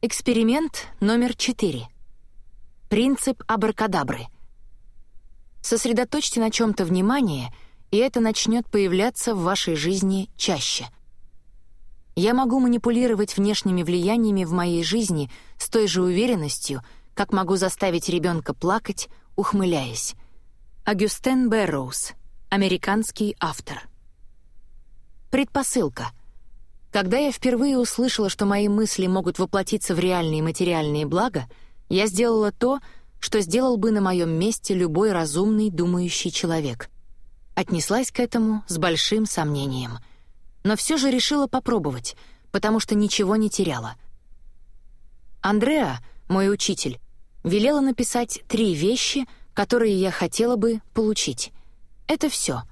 Эксперимент номер четыре. Принцип абракадабры. Сосредоточьте на чем-то внимание, и это начнет появляться в вашей жизни чаще. Я могу манипулировать внешними влияниями в моей жизни с той же уверенностью, как могу заставить ребенка плакать, ухмыляясь. Агюстен Бэрроуз, американский автор. Предпосылка — когда я впервые услышала, что мои мысли могут воплотиться в реальные материальные блага, я сделала то, что сделал бы на моем месте любой разумный, думающий человек. Отнеслась к этому с большим сомнением. Но все же решила попробовать, потому что ничего не теряла. Андреа, мой учитель, велела написать три вещи, которые я хотела бы получить. Это все.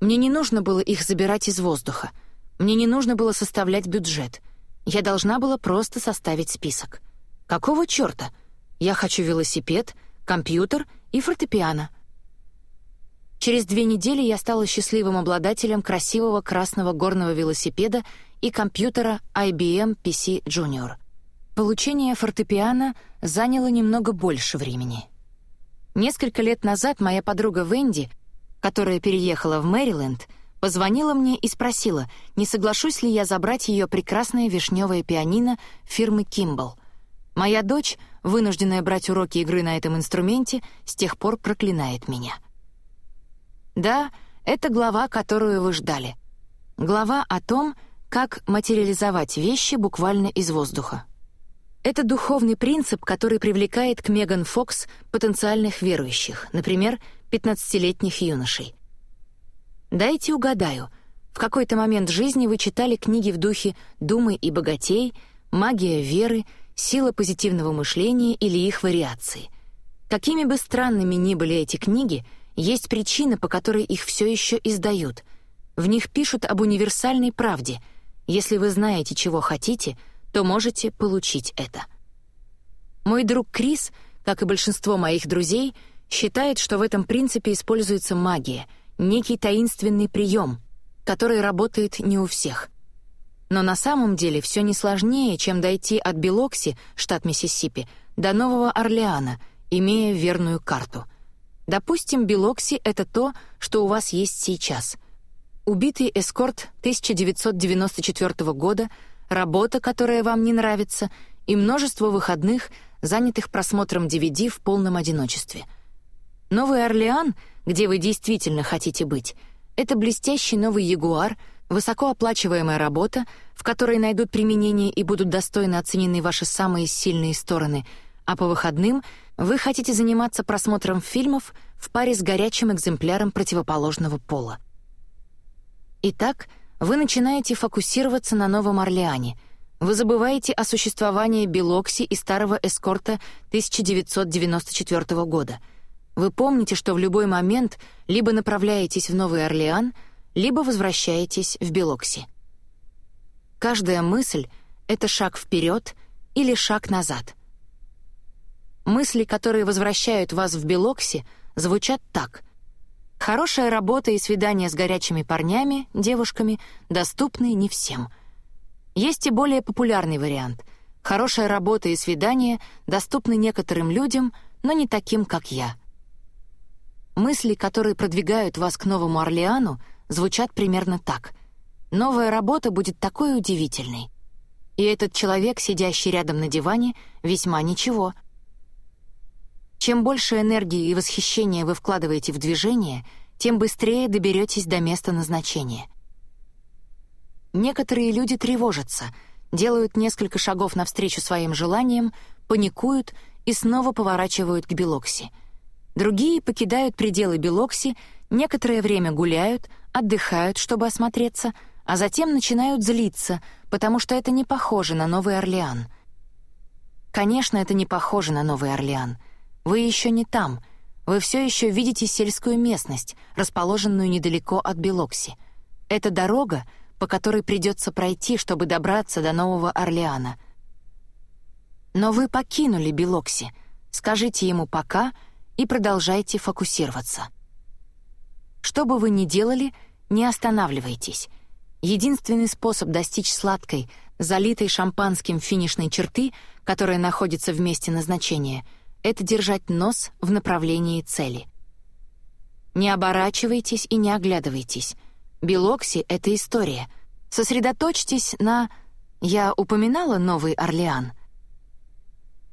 Мне не нужно было их забирать из воздуха — мне не нужно было составлять бюджет. Я должна была просто составить список. Какого чёрта? Я хочу велосипед, компьютер и фортепиано. Через две недели я стала счастливым обладателем красивого красного горного велосипеда и компьютера IBM PC Junior. Получение фортепиано заняло немного больше времени. Несколько лет назад моя подруга Венди, которая переехала в Мэриленд, Позвонила мне и спросила, не соглашусь ли я забрать ее прекрасное вишневое пианино фирмы Кимбл. Моя дочь, вынужденная брать уроки игры на этом инструменте, с тех пор проклинает меня. Да, это глава, которую вы ждали. Глава о том, как материализовать вещи буквально из воздуха. Это духовный принцип, который привлекает к Меган Фокс потенциальных верующих, например, 15-летних юношей. Дайте угадаю. В какой-то момент жизни вы читали книги в духе «Думай и богатей», «Магия веры», «Сила позитивного мышления» или их вариации. Какими бы странными ни были эти книги, есть причина, по которой их все еще издают. В них пишут об универсальной правде. Если вы знаете, чего хотите, то можете получить это. Мой друг Крис, как и большинство моих друзей, считает, что в этом принципе используется магия — некий таинственный прием, который работает не у всех. Но на самом деле все не сложнее, чем дойти от Билокси, штат Миссисипи, до Нового Орлеана, имея верную карту. Допустим, Билокси — это то, что у вас есть сейчас. Убитый эскорт 1994 года, работа, которая вам не нравится, и множество выходных, занятых просмотром DVD в полном одиночестве. Новый Орлеан — где вы действительно хотите быть, это блестящий новый Ягуар, высокооплачиваемая работа, в которой найдут применение и будут достойно оценены ваши самые сильные стороны, а по выходным вы хотите заниматься просмотром фильмов в паре с горячим экземпляром противоположного пола. Итак, вы начинаете фокусироваться на Новом Орлеане. Вы забываете о существовании Белокси и старого эскорта 1994 года — вы помните, что в любой момент либо направляетесь в Новый Орлеан, либо возвращаетесь в Белокси. Каждая мысль — это шаг вперед или шаг назад. Мысли, которые возвращают вас в Белокси, звучат так. Хорошая работа и свидания с горячими парнями, девушками, доступны не всем. Есть и более популярный вариант. Хорошая работа и свидания доступны некоторым людям, но не таким, как я — Мысли, которые продвигают вас к Новому Орлеану, звучат примерно так. «Новая работа будет такой удивительной». И этот человек, сидящий рядом на диване, весьма ничего. Чем больше энергии и восхищения вы вкладываете в движение, тем быстрее доберетесь до места назначения. Некоторые люди тревожатся, делают несколько шагов навстречу своим желаниям, паникуют и снова поворачивают к Белокси — Другие покидают пределы Белокси, некоторое время гуляют, отдыхают, чтобы осмотреться, а затем начинают злиться, потому что это не похоже на Новый Орлеан. Конечно, это не похоже на Новый Орлеан. Вы еще не там. Вы все еще видите сельскую местность, расположенную недалеко от Белокси. Это дорога, по которой придется пройти, чтобы добраться до Нового Орлеана. Но вы покинули Белокси. Скажите ему «пока», и продолжайте фокусироваться. Что бы вы ни делали, не останавливайтесь. Единственный способ достичь сладкой, залитой шампанским финишной черты, которое находится в месте назначения, это держать нос в направлении цели. Не оборачивайтесь и не оглядывайтесь. Белокси — это история. Сосредоточьтесь на... Я упоминала Новый Орлеан.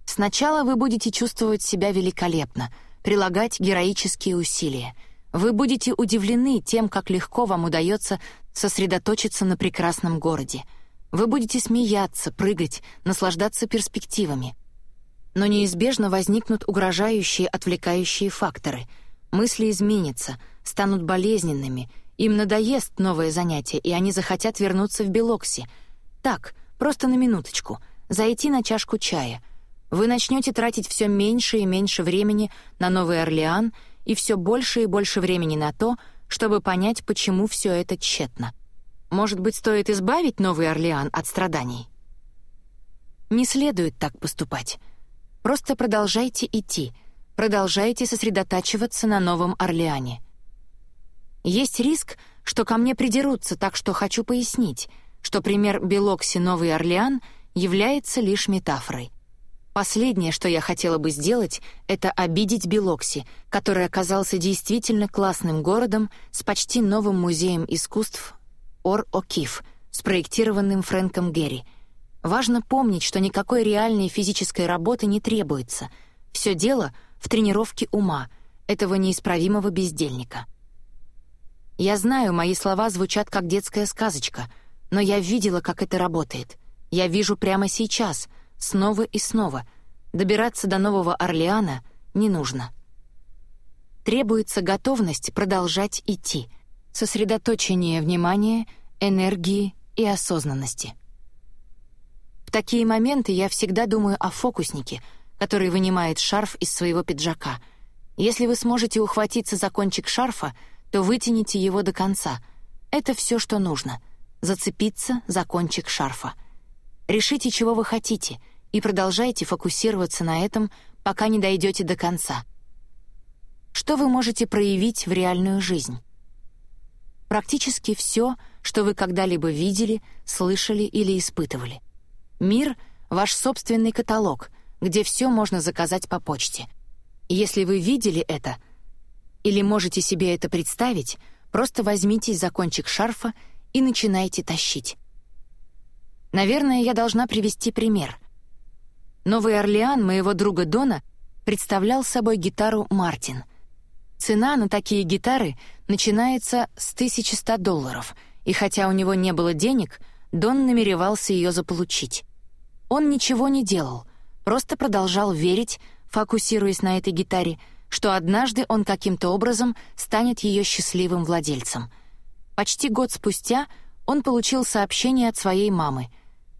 Сначала вы будете чувствовать себя великолепно, прилагать героические усилия. Вы будете удивлены тем, как легко вам удается сосредоточиться на прекрасном городе. Вы будете смеяться, прыгать, наслаждаться перспективами. Но неизбежно возникнут угрожающие, отвлекающие факторы. Мысли изменятся, станут болезненными, им надоест новое занятие, и они захотят вернуться в Белокси. Так, просто на минуточку, зайти на чашку чая. Вы начнете тратить все меньше и меньше времени на Новый Орлеан и все больше и больше времени на то, чтобы понять, почему все это тщетно. Может быть, стоит избавить Новый Орлеан от страданий? Не следует так поступать. Просто продолжайте идти, продолжайте сосредотачиваться на Новом Орлеане. Есть риск, что ко мне придерутся, так что хочу пояснить, что пример Белокси Новый Орлеан является лишь метафорой. Последнее, что я хотела бы сделать, это обидеть Белокси, который оказался действительно классным городом с почти новым музеем искусств Ор-О'Киф, спроектированным Фрэнком Герри. Важно помнить, что никакой реальной физической работы не требуется. Все дело в тренировке ума, этого неисправимого бездельника. Я знаю, мои слова звучат как детская сказочка, но я видела, как это работает. Я вижу прямо сейчас — снова и снова. Добираться до Нового Орлеана не нужно. Требуется готовность продолжать идти, сосредоточение внимания, энергии и осознанности. В такие моменты я всегда думаю о фокуснике, который вынимает шарф из своего пиджака. Если вы сможете ухватиться за кончик шарфа, то вытяните его до конца. Это все, что нужно. Зацепиться за кончик шарфа — Решите, чего вы хотите, и продолжайте фокусироваться на этом, пока не дойдете до конца. Что вы можете проявить в реальную жизнь? Практически все, что вы когда-либо видели, слышали или испытывали. Мир — ваш собственный каталог, где все можно заказать по почте. если вы видели это или можете себе это представить, просто возьмитесь за кончик шарфа и начинайте тащить. Наверное, я должна привести пример. Новый Орлеан моего друга Дона представлял собой гитару «Мартин». Цена на такие гитары начинается с 1100 долларов, и хотя у него не было денег, Дон намеревался ее заполучить. Он ничего не делал, просто продолжал верить, фокусируясь на этой гитаре, что однажды он каким-то образом станет ее счастливым владельцем. Почти год спустя он получил сообщение от своей мамы —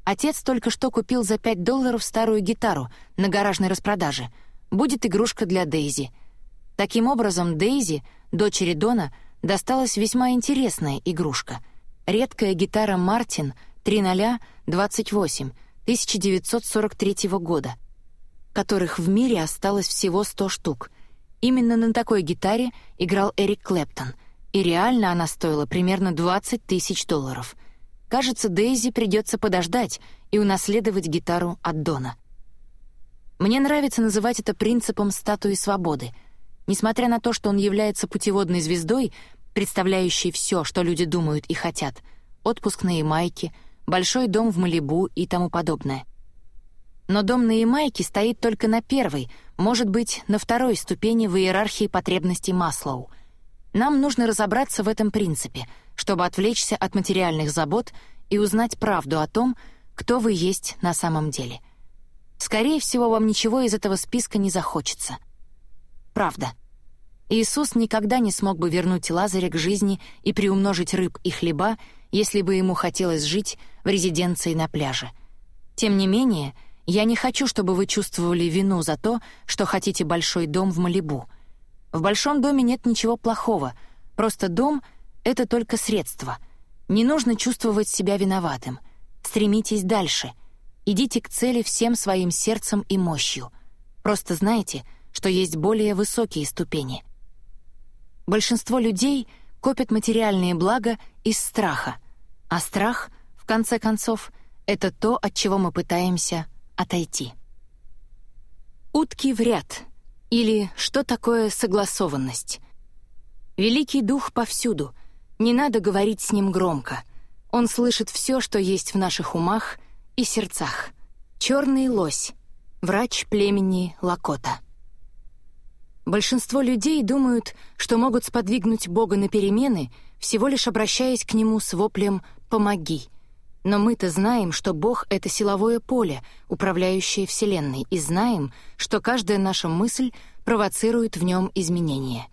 Отец только что купил за 5 долларов старую гитару на гаражной распродаже. Будет игрушка для Дейзи. Таким образом, Дейзи, дочери Дона, досталась весьма интересная игрушка. Редкая гитара «Мартин» 3028 1943 года, которых в мире осталось всего 100 штук. Именно на такой гитаре играл Эрик Клэптон, и реально она стоила примерно 20 тысяч долларов — Кажется, Дейзи придется подождать и унаследовать гитару от Дона. Мне нравится называть это принципом статуи свободы. Несмотря на то, что он является путеводной звездой, представляющей все, что люди думают и хотят, отпуск на Ямайке, большой дом в Малибу и тому подобное. Но дом на Ямайке стоит только на первой, может быть, на второй ступени в иерархии потребностей Маслоу. Нам нужно разобраться в этом принципе — чтобы отвлечься от материальных забот и узнать правду о том, кто вы есть на самом деле. Скорее всего, вам ничего из этого списка не захочется. Правда. Иисус никогда не смог бы вернуть Лазаря к жизни и приумножить рыб и хлеба, если бы ему хотелось жить в резиденции на пляже. Тем не менее, я не хочу, чтобы вы чувствовали вину за то, что хотите большой дом в Малибу. В большом доме нет ничего плохого, просто дом — это только средство. Не нужно чувствовать себя виноватым. Стремитесь дальше. Идите к цели всем своим сердцем и мощью. Просто знайте, что есть более высокие ступени. Большинство людей копят материальные блага из страха, а страх, в конце концов, это то, от чего мы пытаемся отойти. Утки в ряд. Или что такое согласованность? Великий Дух повсюду. Не надо говорить с ним громко. Он слышит все, что есть в наших умах и сердцах. Черный лось. Врач племени Лакота. Большинство людей думают, что могут сподвигнуть Бога на перемены, всего лишь обращаясь к Нему с воплем «помоги». Но мы-то знаем, что Бог — это силовое поле, управляющее Вселенной, и знаем, что каждая наша мысль провоцирует в нем изменения.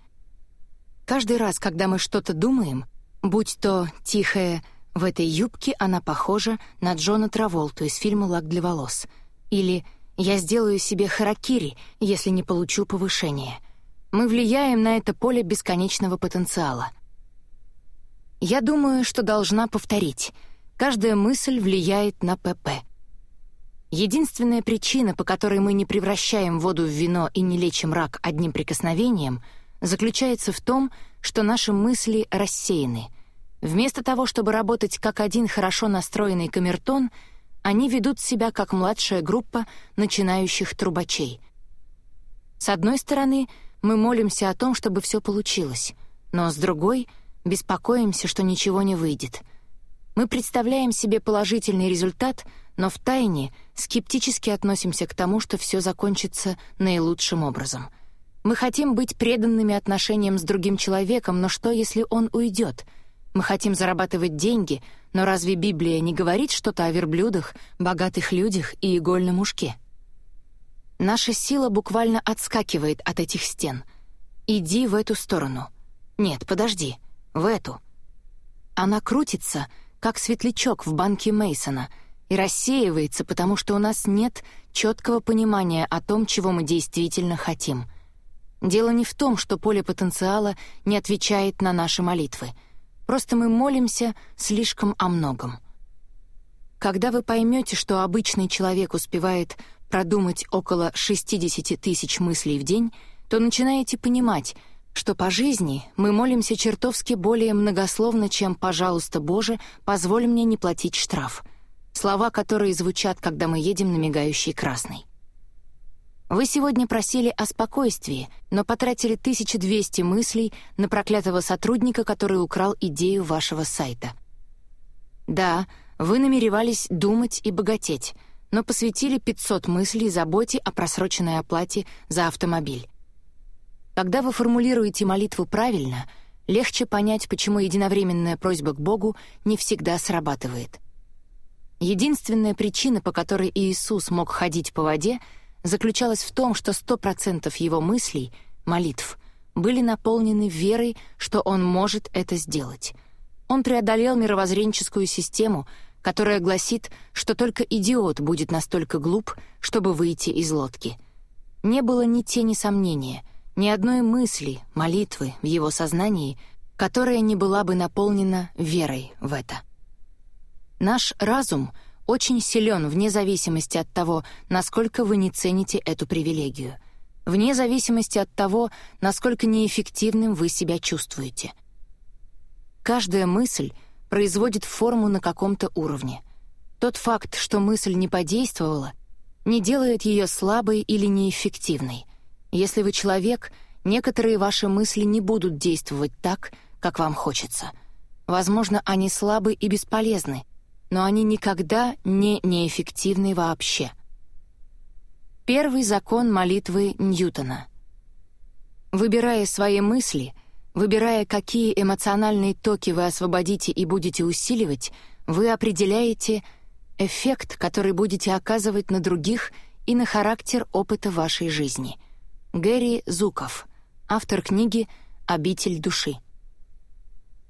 Каждый раз, когда мы что-то думаем, будь то тихое «в этой юбке она похожа на Джона Траволту из фильма «Лак для волос», или «я сделаю себе харакири, если не получу повышение», мы влияем на это поле бесконечного потенциала. Я думаю, что должна повторить — Каждая мысль влияет на ПП. Единственная причина, по которой мы не превращаем воду в вино и не лечим рак одним прикосновением, заключается в том, что наши мысли рассеяны. Вместо того, чтобы работать как один хорошо настроенный камертон, они ведут себя как младшая группа начинающих трубачей. С одной стороны, мы молимся о том, чтобы все получилось, но с другой — беспокоимся, что ничего не выйдет — мы представляем себе положительный результат, но в тайне скептически относимся к тому, что все закончится наилучшим образом. Мы хотим быть преданными отношениям с другим человеком, но что, если он уйдет? Мы хотим зарабатывать деньги, но разве Библия не говорит что-то о верблюдах, богатых людях и игольном ушке? Наша сила буквально отскакивает от этих стен. Иди в эту сторону. Нет, подожди, в эту. Она крутится — как светлячок в банке Мейсона, и рассеивается, потому что у нас нет четкого понимания о том, чего мы действительно хотим. Дело не в том, что поле потенциала не отвечает на наши молитвы. Просто мы молимся слишком о многом. Когда вы поймете, что обычный человек успевает продумать около 60 тысяч мыслей в день, то начинаете понимать — что по жизни мы молимся чертовски более многословно, чем «пожалуйста, Боже, позволь мне не платить штраф», слова, которые звучат, когда мы едем на мигающий красный. Вы сегодня просили о спокойствии, но потратили 1200 мыслей на проклятого сотрудника, который украл идею вашего сайта. Да, вы намеревались думать и богатеть, но посвятили 500 мыслей заботе о просроченной оплате за автомобиль. Когда вы формулируете молитву правильно, легче понять, почему единовременная просьба к Богу не всегда срабатывает. Единственная причина, по которой Иисус мог ходить по воде, заключалась в том, что 100% его мыслей, молитв, были наполнены верой, что он может это сделать. Он преодолел мировоззренческую систему, которая гласит, что только идиот будет настолько глуп, чтобы выйти из лодки. Не было ни тени сомнения — ни одной мысли, молитвы в его сознании, которая не была бы наполнена верой в это. Наш разум очень силен вне зависимости от того, насколько вы не цените эту привилегию, вне зависимости от того, насколько неэффективным вы себя чувствуете. Каждая мысль производит форму на каком-то уровне. Тот факт, что мысль не подействовала, не делает ее слабой или неэффективной — если вы человек, некоторые ваши мысли не будут действовать так, как вам хочется. Возможно, они слабы и бесполезны, но они никогда не неэффективны вообще. Первый закон молитвы Ньютона. Выбирая свои мысли, выбирая, какие эмоциональные токи вы освободите и будете усиливать, вы определяете эффект, который будете оказывать на других и на характер опыта вашей жизни — Гэри Зуков, автор книги «Обитель души».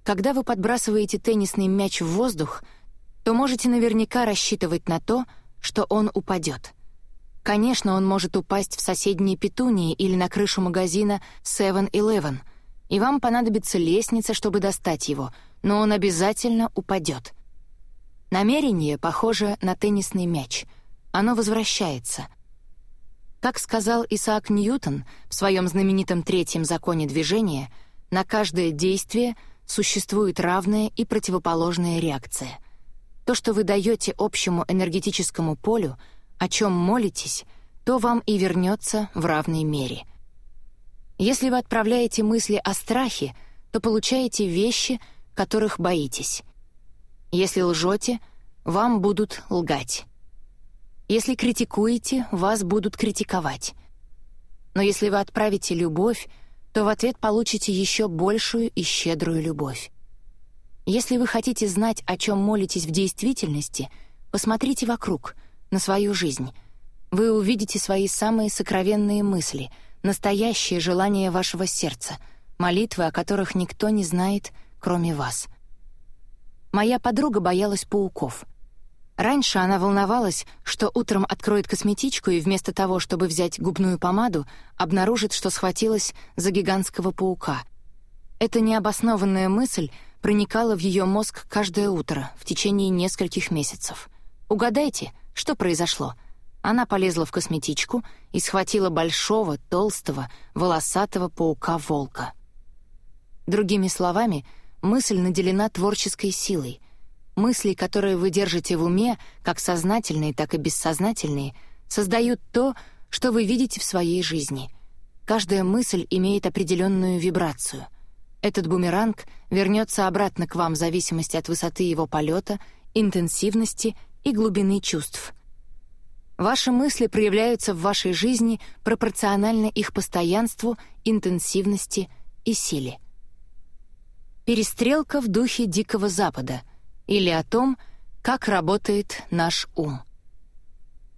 Когда вы подбрасываете теннисный мяч в воздух, то можете наверняка рассчитывать на то, что он упадет. Конечно, он может упасть в соседние петунии или на крышу магазина 7-Eleven, и вам понадобится лестница, чтобы достать его, но он обязательно упадет. Намерение похоже на теннисный мяч. Оно возвращается — как сказал Исаак Ньютон в своем знаменитом третьем законе движения, на каждое действие существует равная и противоположная реакция. То, что вы даете общему энергетическому полю, о чем молитесь, то вам и вернется в равной мере. Если вы отправляете мысли о страхе, то получаете вещи, которых боитесь. Если лжете, вам будут лгать. Если критикуете, вас будут критиковать. Но если вы отправите любовь, то в ответ получите еще большую и щедрую любовь. Если вы хотите знать, о чем молитесь в действительности, посмотрите вокруг, на свою жизнь. Вы увидите свои самые сокровенные мысли, настоящее желание вашего сердца, молитвы, о которых никто не знает, кроме вас. Моя подруга боялась пауков — Раньше она волновалась, что утром откроет косметичку и вместо того, чтобы взять губную помаду, обнаружит, что схватилась за гигантского паука. Эта необоснованная мысль проникала в ее мозг каждое утро в течение нескольких месяцев. Угадайте, что произошло? Она полезла в косметичку и схватила большого, толстого, волосатого паука-волка. Другими словами, мысль наделена творческой силой, Мысли, которые вы держите в уме, как сознательные, так и бессознательные, создают то, что вы видите в своей жизни. Каждая мысль имеет определенную вибрацию. Этот бумеранг вернется обратно к вам в зависимости от высоты его полета, интенсивности и глубины чувств. Ваши мысли проявляются в вашей жизни пропорционально их постоянству, интенсивности и силе. Перестрелка в духе Дикого Запада — или о том, как работает наш ум.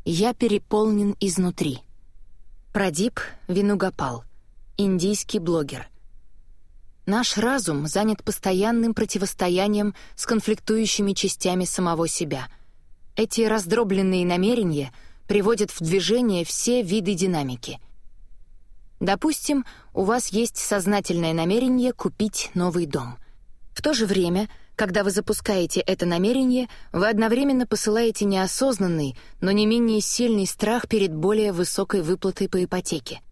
Я переполнен изнутри. Прадип Винугапал, индийский блогер. Наш разум занят постоянным противостоянием с конфликтующими частями самого себя. Эти раздробленные намерения приводят в движение все виды динамики. Допустим, у вас есть сознательное намерение купить новый дом. В то же время — когда вы запускаете это намерение, вы одновременно посылаете неосознанный, но не менее сильный страх перед более высокой выплатой по ипотеке.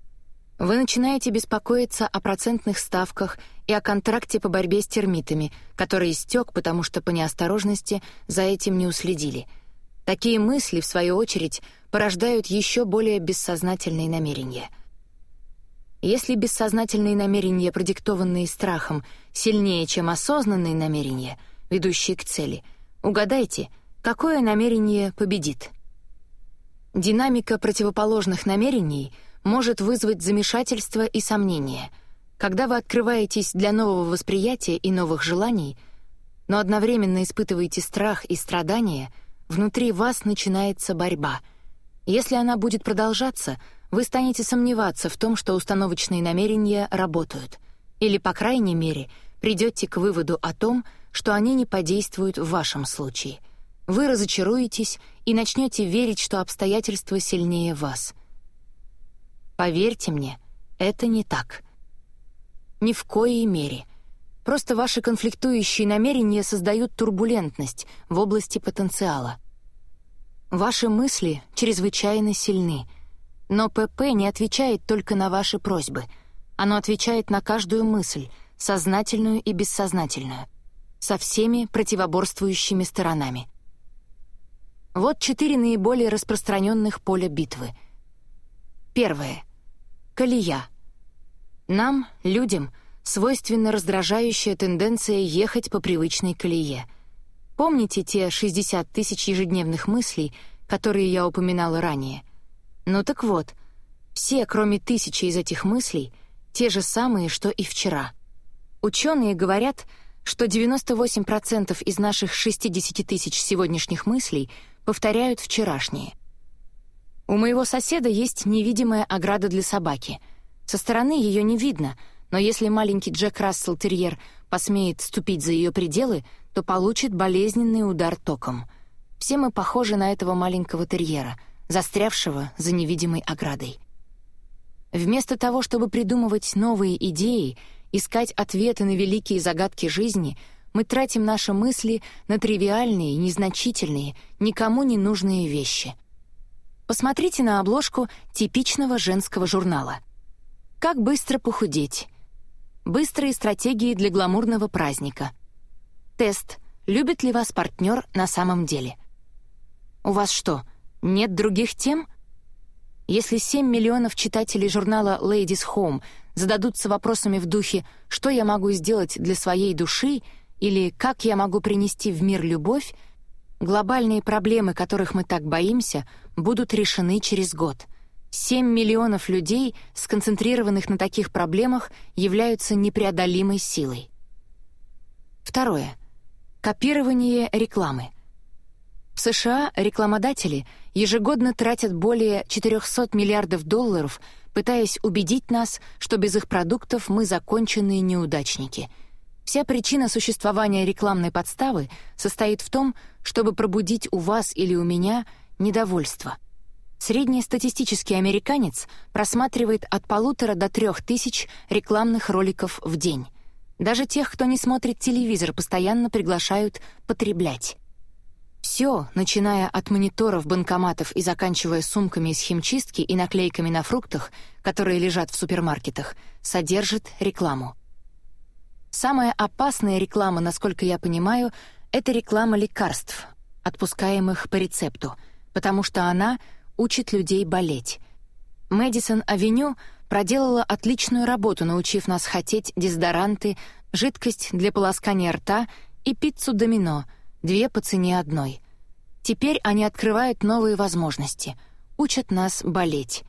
Вы начинаете беспокоиться о процентных ставках и о контракте по борьбе с термитами, который истек, потому что по неосторожности за этим не уследили. Такие мысли, в свою очередь, порождают еще более бессознательные намерения — если бессознательные намерения, продиктованные страхом, сильнее, чем осознанные намерения, ведущие к цели, угадайте, какое намерение победит. Динамика противоположных намерений может вызвать замешательство и сомнение. Когда вы открываетесь для нового восприятия и новых желаний, но одновременно испытываете страх и страдания, внутри вас начинается борьба. Если она будет продолжаться — вы станете сомневаться в том, что установочные намерения работают, или, по крайней мере, придете к выводу о том, что они не подействуют в вашем случае. Вы разочаруетесь и начнете верить, что обстоятельства сильнее вас. Поверьте мне, это не так. Ни в коей мере. Просто ваши конфликтующие намерения создают турбулентность в области потенциала. Ваши мысли чрезвычайно сильны — но ПП не отвечает только на ваши просьбы. Оно отвечает на каждую мысль, сознательную и бессознательную, со всеми противоборствующими сторонами. Вот четыре наиболее распространенных поля битвы. Первое. Колея. Нам, людям, свойственна раздражающая тенденция ехать по привычной колее. Помните те 60 тысяч ежедневных мыслей, которые я упоминала ранее — ну так вот, все, кроме тысячи из этих мыслей, те же самые, что и вчера. Ученые говорят, что 98% из наших 60 тысяч сегодняшних мыслей повторяют вчерашние. У моего соседа есть невидимая ограда для собаки. Со стороны ее не видно, но если маленький Джек Рассел-терьер посмеет ступить за ее пределы, то получит болезненный удар током. Все мы похожи на этого маленького терьера — застрявшего за невидимой оградой. Вместо того, чтобы придумывать новые идеи, искать ответы на великие загадки жизни, мы тратим наши мысли на тривиальные, незначительные, никому не нужные вещи. Посмотрите на обложку типичного женского журнала. Как быстро похудеть? Быстрые стратегии для гламурного праздника. Тест. Любит ли вас партнер на самом деле? У вас что, нет других тем? Если 7 миллионов читателей журнала Ladies Home зададутся вопросами в духе «Что я могу сделать для своей души?» или «Как я могу принести в мир любовь?», глобальные проблемы, которых мы так боимся, будут решены через год. 7 миллионов людей, сконцентрированных на таких проблемах, являются непреодолимой силой. Второе. Копирование рекламы. В США рекламодатели ежегодно тратят более 400 миллиардов долларов, пытаясь убедить нас, что без их продуктов мы законченные неудачники. Вся причина существования рекламной подставы состоит в том, чтобы пробудить у вас или у меня недовольство. Среднестатистический американец просматривает от полутора до трех тысяч рекламных роликов в день. Даже тех, кто не смотрит телевизор, постоянно приглашают потреблять. Все, начиная от мониторов банкоматов и заканчивая сумками из химчистки и наклейками на фруктах, которые лежат в супермаркетах, содержит рекламу. Самая опасная реклама, насколько я понимаю, это реклама лекарств, отпускаемых по рецепту, потому что она учит людей болеть. Мэдисон-авеню проделала отличную работу, научив нас хотеть дезодоранты, жидкость для полоскания рта и пиццу домино — две по цене одной. Теперь они открывают новые возможности, учат нас болеть.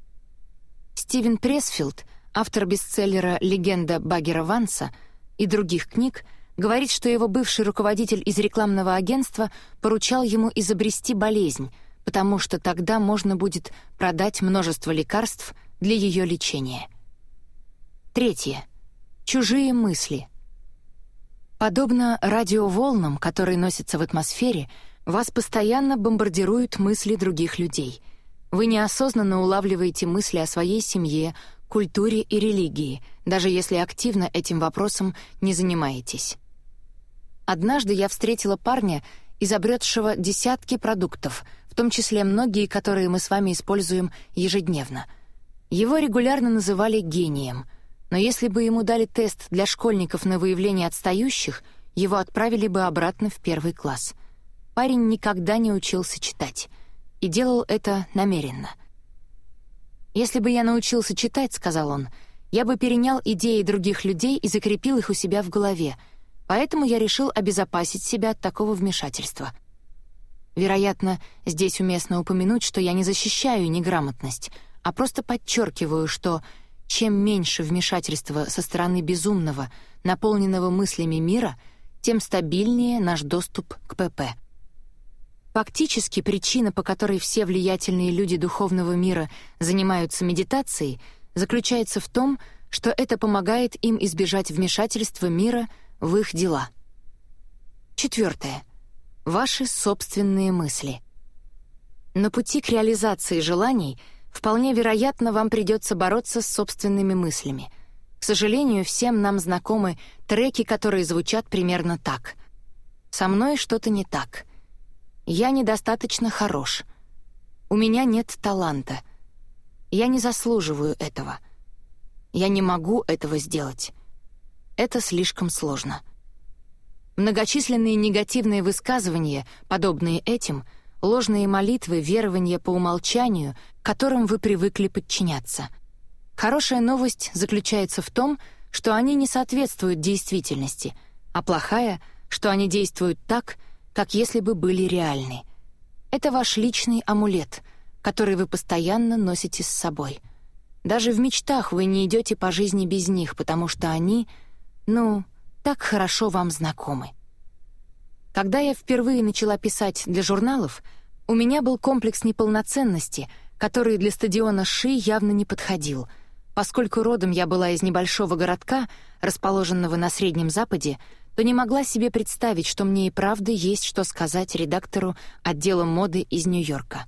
Стивен Пресфилд, автор бестселлера «Легенда Баггера Ванса» и других книг, говорит, что его бывший руководитель из рекламного агентства поручал ему изобрести болезнь, потому что тогда можно будет продать множество лекарств для ее лечения. Третье. Чужие мысли — Подобно радиоволнам, которые носятся в атмосфере, вас постоянно бомбардируют мысли других людей. Вы неосознанно улавливаете мысли о своей семье, культуре и религии, даже если активно этим вопросом не занимаетесь. Однажды я встретила парня, изобретшего десятки продуктов, в том числе многие, которые мы с вами используем ежедневно. Его регулярно называли гением — но если бы ему дали тест для школьников на выявление отстающих, его отправили бы обратно в первый класс. Парень никогда не учился читать и делал это намеренно. «Если бы я научился читать, — сказал он, — я бы перенял идеи других людей и закрепил их у себя в голове, поэтому я решил обезопасить себя от такого вмешательства». Вероятно, здесь уместно упомянуть, что я не защищаю неграмотность, а просто подчеркиваю, что чем меньше вмешательства со стороны безумного, наполненного мыслями мира, тем стабильнее наш доступ к ПП. Фактически причина, по которой все влиятельные люди духовного мира занимаются медитацией, заключается в том, что это помогает им избежать вмешательства мира в их дела. Четвертое. Ваши собственные мысли. На пути к реализации желаний — Вполне вероятно, вам придется бороться с собственными мыслями. К сожалению, всем нам знакомы треки, которые звучат примерно так. «Со мной что-то не так. Я недостаточно хорош. У меня нет таланта. Я не заслуживаю этого. Я не могу этого сделать. Это слишком сложно». Многочисленные негативные высказывания, подобные этим — ложные молитвы, верования по умолчанию, которым вы привыкли подчиняться. Хорошая новость заключается в том, что они не соответствуют действительности, а плохая, что они действуют так, как если бы были реальны. Это ваш личный амулет, который вы постоянно носите с собой. Даже в мечтах вы не идете по жизни без них, потому что они, ну, так хорошо вам знакомы. Когда я впервые начала писать для журналов, у меня был комплекс неполноценности, который для стадиона Ши явно не подходил. Поскольку родом я была из небольшого городка, расположенного на Среднем Западе, то не могла себе представить, что мне и правда есть что сказать редактору отдела моды из Нью-Йорка.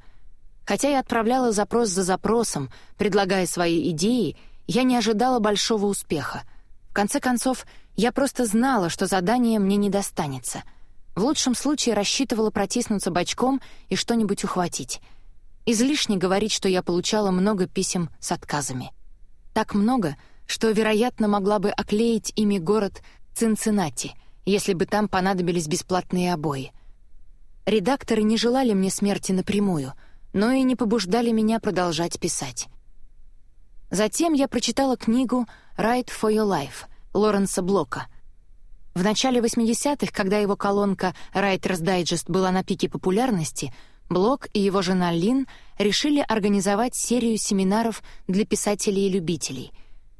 Хотя я отправляла запрос за запросом, предлагая свои идеи, я не ожидала большого успеха. В конце концов, я просто знала, что задание мне не достанется — в лучшем случае рассчитывала протиснуться бочком и что-нибудь ухватить. Излишне говорить, что я получала много писем с отказами. Так много, что, вероятно, могла бы оклеить ими город Цинциннати, если бы там понадобились бесплатные обои. Редакторы не желали мне смерти напрямую, но и не побуждали меня продолжать писать. Затем я прочитала книгу «Write for your life» Лоренса Блока. В начале 80-х, когда его колонка «Writer's Digest» была на пике популярности, Блок и его жена Лин решили организовать серию семинаров для писателей и любителей.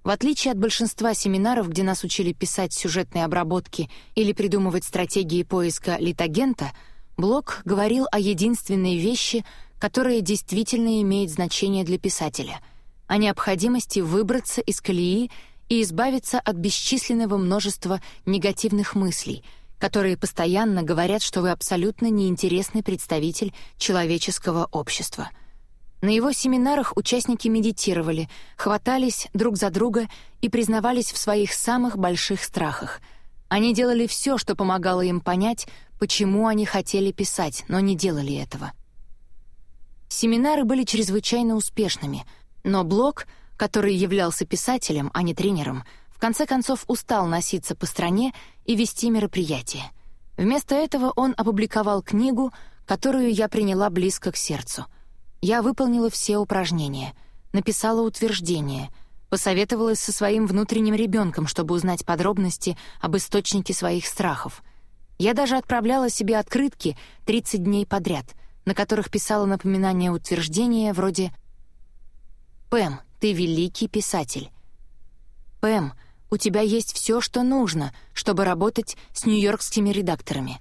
В отличие от большинства семинаров, где нас учили писать сюжетные обработки или придумывать стратегии поиска литагента, Блок говорил о единственной вещи, которая действительно имеет значение для писателя — о необходимости выбраться из колеи и избавиться от бесчисленного множества негативных мыслей, которые постоянно говорят, что вы абсолютно неинтересный представитель человеческого общества. На его семинарах участники медитировали, хватались друг за друга и признавались в своих самых больших страхах. Они делали все, что помогало им понять, почему они хотели писать, но не делали этого. Семинары были чрезвычайно успешными — но Блок, который являлся писателем, а не тренером, в конце концов устал носиться по стране и вести мероприятия. Вместо этого он опубликовал книгу, которую я приняла близко к сердцу. Я выполнила все упражнения, написала утверждение, посоветовалась со своим внутренним ребенком, чтобы узнать подробности об источнике своих страхов. Я даже отправляла себе открытки 30 дней подряд, на которых писала напоминания утверждения вроде «Пэм, ты великий писатель». «Пэм, у тебя есть все, что нужно, чтобы работать с нью-йоркскими редакторами».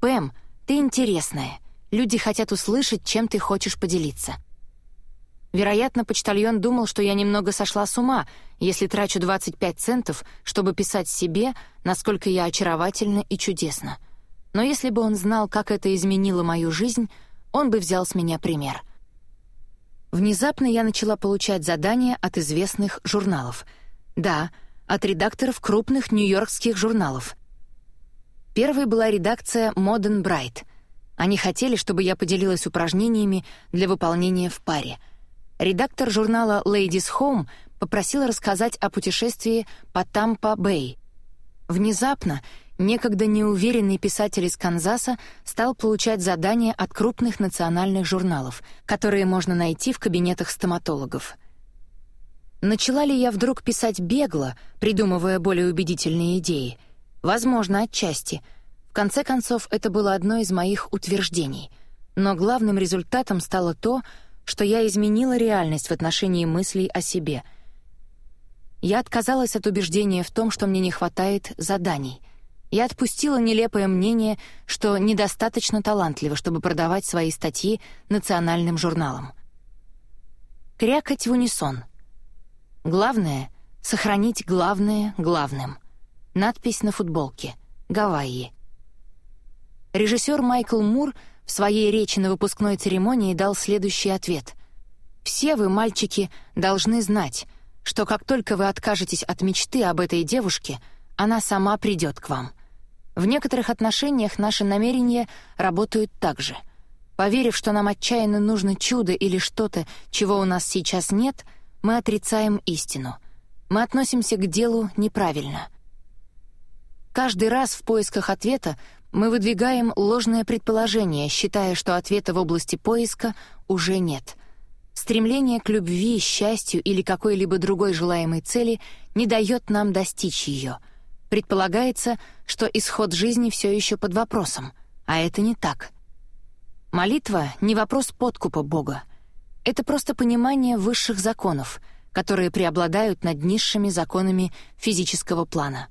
«Пэм, ты интересная. Люди хотят услышать, чем ты хочешь поделиться». Вероятно, почтальон думал, что я немного сошла с ума, если трачу 25 центов, чтобы писать себе, насколько я очаровательна и чудесна. Но если бы он знал, как это изменило мою жизнь, он бы взял с меня пример. Внезапно я начала получать задания от известных журналов. Да, от редакторов крупных нью-йоркских журналов. Первой была редакция Modern Bright. Они хотели, чтобы я поделилась упражнениями для выполнения в паре. Редактор журнала Ladies Home попросила рассказать о путешествии по Тампа-Бэй. Внезапно некогда неуверенный писатель из Канзаса стал получать задания от крупных национальных журналов, которые можно найти в кабинетах стоматологов. Начала ли я вдруг писать бегло, придумывая более убедительные идеи? Возможно, отчасти. В конце концов, это было одно из моих утверждений. Но главным результатом стало то, что я изменила реальность в отношении мыслей о себе. Я отказалась от убеждения в том, что мне не хватает заданий — я отпустила нелепое мнение, что недостаточно талантлива, чтобы продавать свои статьи национальным журналам. Крякать в унисон. Главное — сохранить главное главным. Надпись на футболке. Гавайи. Режиссер Майкл Мур в своей речи на выпускной церемонии дал следующий ответ. «Все вы, мальчики, должны знать, что как только вы откажетесь от мечты об этой девушке, она сама придет к вам». В некоторых отношениях наши намерения работают так же. Поверив, что нам отчаянно нужно чудо или что-то, чего у нас сейчас нет, мы отрицаем истину. Мы относимся к делу неправильно. Каждый раз в поисках ответа мы выдвигаем ложное предположение, считая, что ответа в области поиска уже нет. Стремление к любви, счастью или какой-либо другой желаемой цели не дает нам достичь ее — Предполагается, что исход жизни все еще под вопросом, а это не так. Молитва — не вопрос подкупа Бога. Это просто понимание высших законов, которые преобладают над низшими законами физического плана.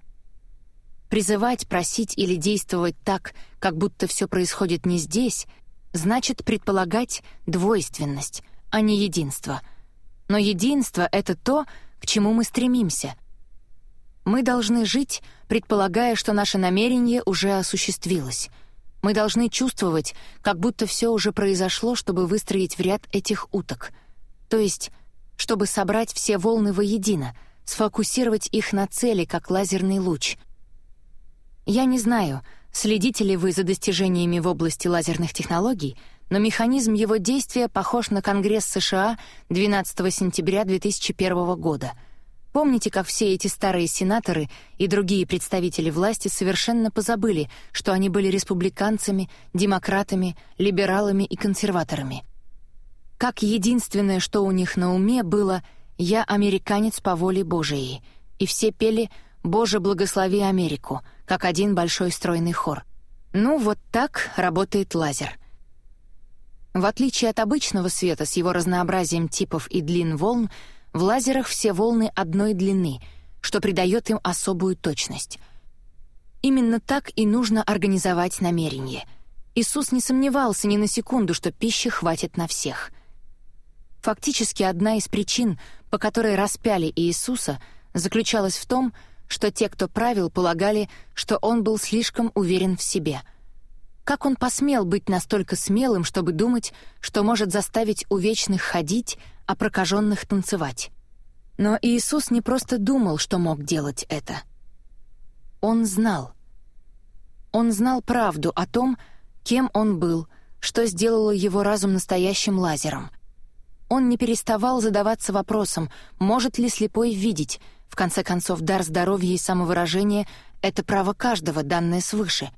Призывать, просить или действовать так, как будто все происходит не здесь, значит предполагать двойственность, а не единство. Но единство — это то, к чему мы стремимся — мы должны жить, предполагая, что наше намерение уже осуществилось. Мы должны чувствовать, как будто все уже произошло, чтобы выстроить в ряд этих уток. То есть, чтобы собрать все волны воедино, сфокусировать их на цели, как лазерный луч. Я не знаю, следите ли вы за достижениями в области лазерных технологий, но механизм его действия похож на Конгресс США 12 сентября 2001 года — Помните, как все эти старые сенаторы и другие представители власти совершенно позабыли, что они были республиканцами, демократами, либералами и консерваторами? как единственное, что у них на уме, было «Я американец по воле Божией», и все пели «Боже, благослови Америку», как один большой стройный хор. Ну, вот так работает лазер. В отличие от обычного света с его разнообразием типов и длин волн, в лазерах все волны одной длины, что придает им особую точность. Именно так и нужно организовать намерение. Иисус не сомневался ни на секунду, что пищи хватит на всех. Фактически одна из причин, по которой распяли Иисуса, заключалась в том, что те, кто правил, полагали, что он был слишком уверен в себе. Как он посмел быть настолько смелым, чтобы думать, что может заставить увечных ходить, а прокаженных танцевать? Но Иисус не просто думал, что мог делать это. Он знал. Он знал правду о том, кем он был, что сделало его разум настоящим лазером. Он не переставал задаваться вопросом, может ли слепой видеть, в конце концов, дар здоровья и самовыражения — это право каждого, данное свыше.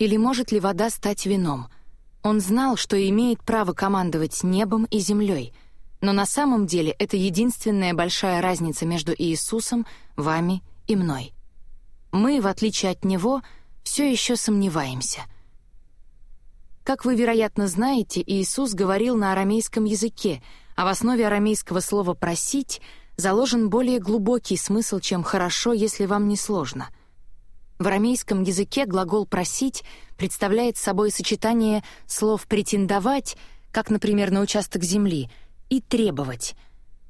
Или может ли вода стать вином? Он знал, что имеет право командовать небом и землей, но на самом деле это единственная большая разница между Иисусом, вами и мной. Мы, в отличие от Него, все еще сомневаемся. Как вы, вероятно, знаете, Иисус говорил на арамейском языке, а в основе арамейского слова «просить» заложен более глубокий смысл, чем «хорошо, если вам не сложно». В арамейском языке глагол «просить» представляет собой сочетание слов «претендовать», как, например, на участок земли, и «требовать».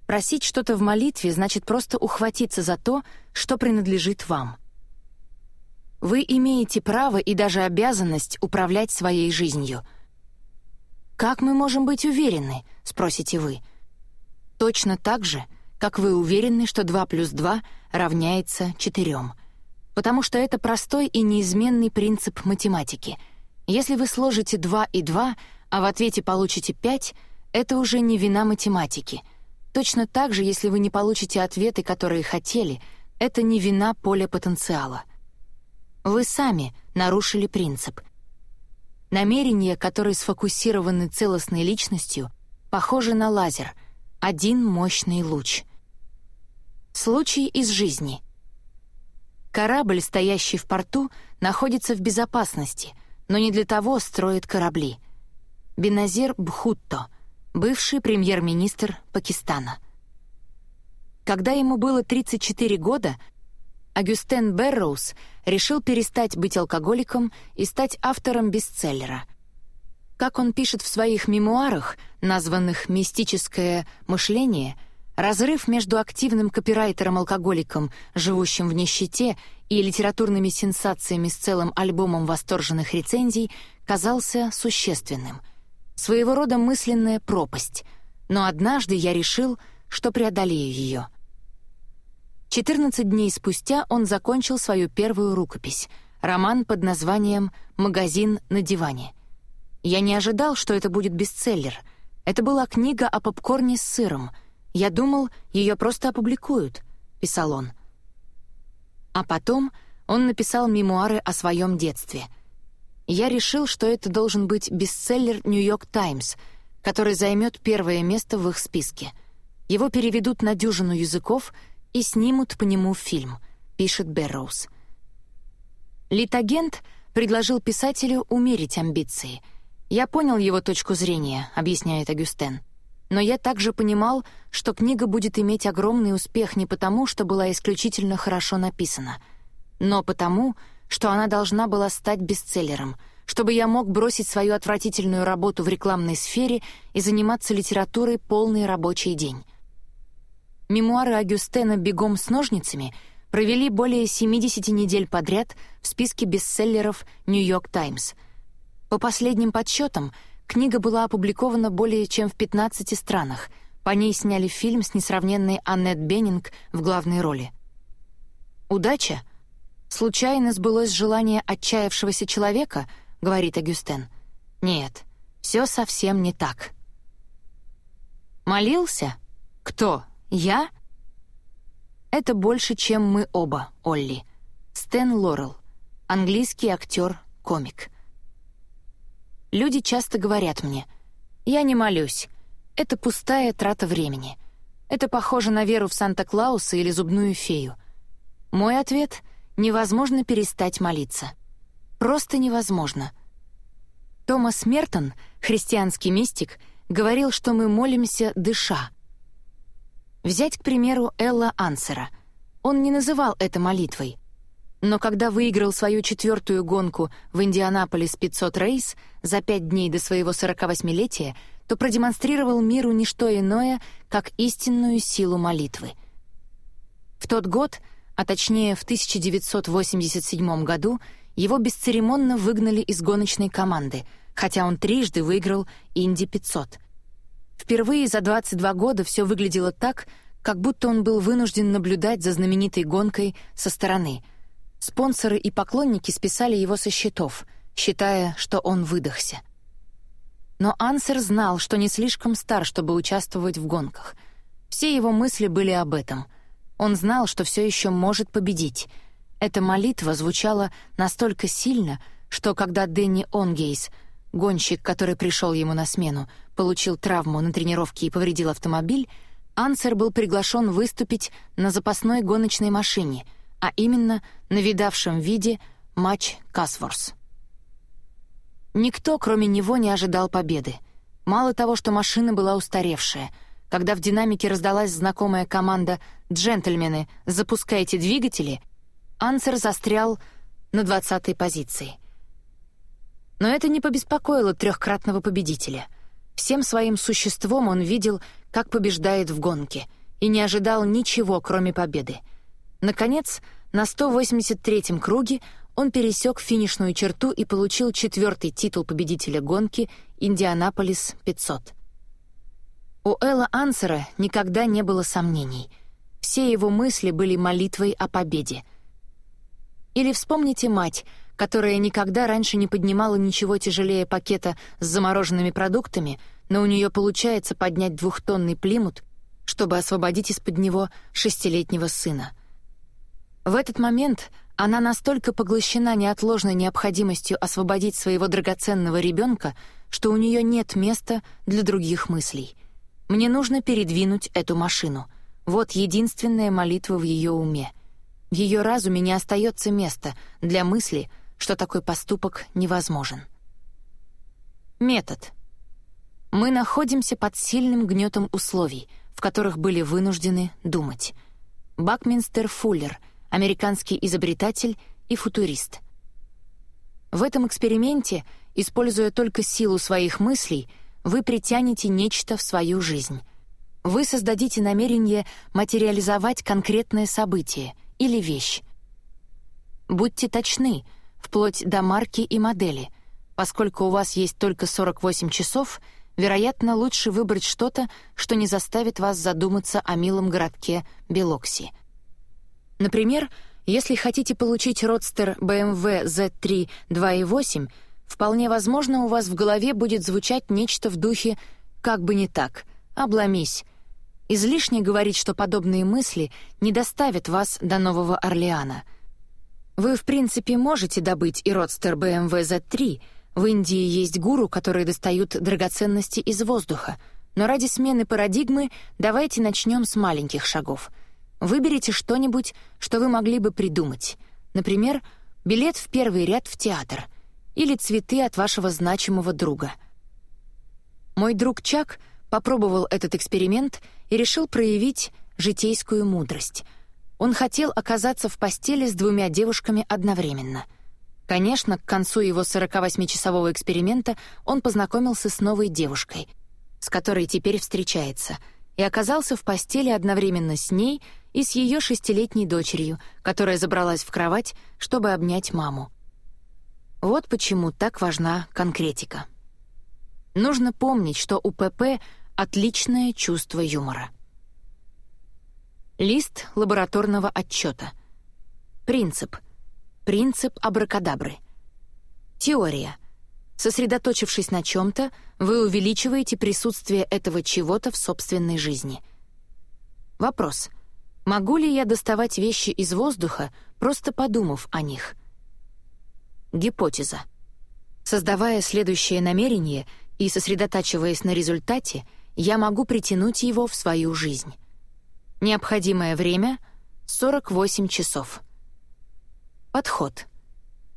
Просить что-то в молитве значит просто ухватиться за то, что принадлежит вам. Вы имеете право и даже обязанность управлять своей жизнью. «Как мы можем быть уверены?» — спросите вы. Точно так же — как вы уверены, что 2 плюс 2 равняется 4. Потому что это простой и неизменный принцип математики. Если вы сложите 2 и 2, а в ответе получите 5, это уже не вина математики. Точно так же, если вы не получите ответы, которые хотели, это не вина поля потенциала. Вы сами нарушили принцип. Намерения, которые сфокусированы целостной личностью, похожи на лазер — один мощный луч. Случай из жизни. Корабль, стоящий в порту, находится в безопасности, но не для того строит корабли. Беназир Бхутто, бывший премьер-министр Пакистана. Когда ему было 34 года, Агюстен Берроуз решил перестать быть алкоголиком и стать автором бестселлера — как он пишет в своих мемуарах, названных «Мистическое мышление», разрыв между активным копирайтером-алкоголиком, живущим в нищете, и литературными сенсациями с целым альбомом восторженных рецензий казался существенным. Своего рода мысленная пропасть. Но однажды я решил, что преодолею ее. 14 дней спустя он закончил свою первую рукопись — роман под названием «Магазин на диване». Я не ожидал, что это будет бестселлер. Это была книга о попкорне с сыром. Я думал, ее просто опубликуют, писал он. А потом он написал мемуары о своем детстве. Я решил, что это должен быть бестселлер «Нью-Йорк Таймс», который займет первое место в их списке. Его переведут на дюжину языков и снимут по нему фильм, пишет Берроуз. Литагент предложил писателю умерить амбиции — «Я понял его точку зрения», — объясняет Агюстен. «Но я также понимал, что книга будет иметь огромный успех не потому, что была исключительно хорошо написана, но потому, что она должна была стать бестселлером, чтобы я мог бросить свою отвратительную работу в рекламной сфере и заниматься литературой полный рабочий день». Мемуары Агюстена «Бегом с ножницами» провели более 70 недель подряд в списке бестселлеров «Нью-Йорк Таймс», по последним подсчетам, книга была опубликована более чем в 15 странах. По ней сняли фильм с несравненной Аннет Беннинг в главной роли. «Удача? Случайно сбылось желание отчаявшегося человека?» — говорит Агюстен. «Нет, все совсем не так». «Молился? Кто? Я?» «Это больше, чем мы оба, Олли. Стэн Лорел, английский актер-комик». Люди часто говорят мне, «Я не молюсь». Это пустая трата времени. Это похоже на веру в Санта-Клауса или зубную фею. Мой ответ — невозможно перестать молиться. Просто невозможно. Томас Мертон, христианский мистик, говорил, что мы молимся дыша. Взять, к примеру, Элла Ансера. Он не называл это молитвой — но когда выиграл свою четвертую гонку в Индианаполис 500 рейс за пять дней до своего 48-летия, то продемонстрировал миру не что иное, как истинную силу молитвы. В тот год, а точнее в 1987 году, его бесцеремонно выгнали из гоночной команды, хотя он трижды выиграл Инди 500. Впервые за 22 года все выглядело так, как будто он был вынужден наблюдать за знаменитой гонкой со стороны — Спонсоры и поклонники списали его со счетов, считая, что он выдохся. Но Ансер знал, что не слишком стар, чтобы участвовать в гонках. Все его мысли были об этом. Он знал, что все еще может победить. Эта молитва звучала настолько сильно, что когда Дэнни Онгейс, гонщик, который пришел ему на смену, получил травму на тренировке и повредил автомобиль, Ансер был приглашен выступить на запасной гоночной машине — а именно на видавшем виде матч Касворс. Никто, кроме него, не ожидал победы. Мало того, что машина была устаревшая. Когда в динамике раздалась знакомая команда «Джентльмены, запускайте двигатели», Ансер застрял на двадцатой позиции. Но это не побеспокоило трехкратного победителя. Всем своим существом он видел, как побеждает в гонке, и не ожидал ничего, кроме победы — Наконец, на 183-м круге он пересек финишную черту и получил четвертый титул победителя гонки «Индианаполис 500». У Элла Ансера никогда не было сомнений. Все его мысли были молитвой о победе. Или вспомните мать, которая никогда раньше не поднимала ничего тяжелее пакета с замороженными продуктами, но у нее получается поднять двухтонный плимут, чтобы освободить из-под него шестилетнего сына — в этот момент она настолько поглощена неотложной необходимостью освободить своего драгоценного ребенка, что у нее нет места для других мыслей. Мне нужно передвинуть эту машину. Вот единственная молитва в ее уме. В ее разуме не остается места для мысли, что такой поступок невозможен. Метод. Мы находимся под сильным гнетом условий, в которых были вынуждены думать. Бакминстер Фуллер — американский изобретатель и футурист. В этом эксперименте, используя только силу своих мыслей, вы притянете нечто в свою жизнь. Вы создадите намерение материализовать конкретное событие или вещь. Будьте точны, вплоть до марки и модели. Поскольку у вас есть только 48 часов, вероятно, лучше выбрать что-то, что не заставит вас задуматься о милом городке Белокси — Например, если хотите получить родстер BMW Z3 2.8, вполне возможно, у вас в голове будет звучать нечто в духе «как бы не так», «обломись». Излишне говорить, что подобные мысли не доставят вас до Нового Орлеана. Вы, в принципе, можете добыть и родстер BMW Z3. В Индии есть гуру, которые достают драгоценности из воздуха. Но ради смены парадигмы давайте начнем с маленьких шагов — Выберите что-нибудь, что вы могли бы придумать. Например, билет в первый ряд в театр или цветы от вашего значимого друга. Мой друг Чак попробовал этот эксперимент и решил проявить житейскую мудрость. Он хотел оказаться в постели с двумя девушками одновременно. Конечно, к концу его 48-часового эксперимента он познакомился с новой девушкой, с которой теперь встречается, и оказался в постели одновременно с ней — и с ее шестилетней дочерью, которая забралась в кровать, чтобы обнять маму. Вот почему так важна конкретика. Нужно помнить, что у ПП отличное чувство юмора. Лист лабораторного отчета. Принцип. Принцип абракадабры. Теория. Сосредоточившись на чем-то, вы увеличиваете присутствие этого чего-то в собственной жизни. Вопрос. Могу ли я доставать вещи из воздуха, просто подумав о них? Гипотеза. Создавая следующее намерение и сосредотачиваясь на результате, я могу притянуть его в свою жизнь. Необходимое время — 48 часов. Подход.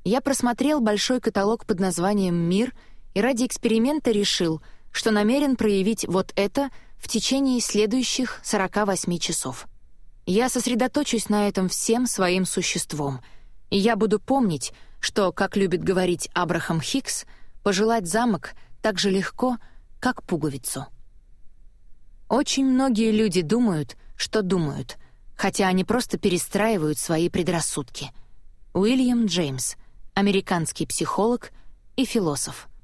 Я просмотрел большой каталог под названием «Мир» и ради эксперимента решил, что намерен проявить вот это в течение следующих 48 часов. Я сосредоточусь на этом всем своим существом, и я буду помнить, что, как любит говорить Абрахам Хикс, пожелать замок так же легко, как пуговицу. Очень многие люди думают, что думают, хотя они просто перестраивают свои предрассудки. Уильям Джеймс, американский психолог и философ —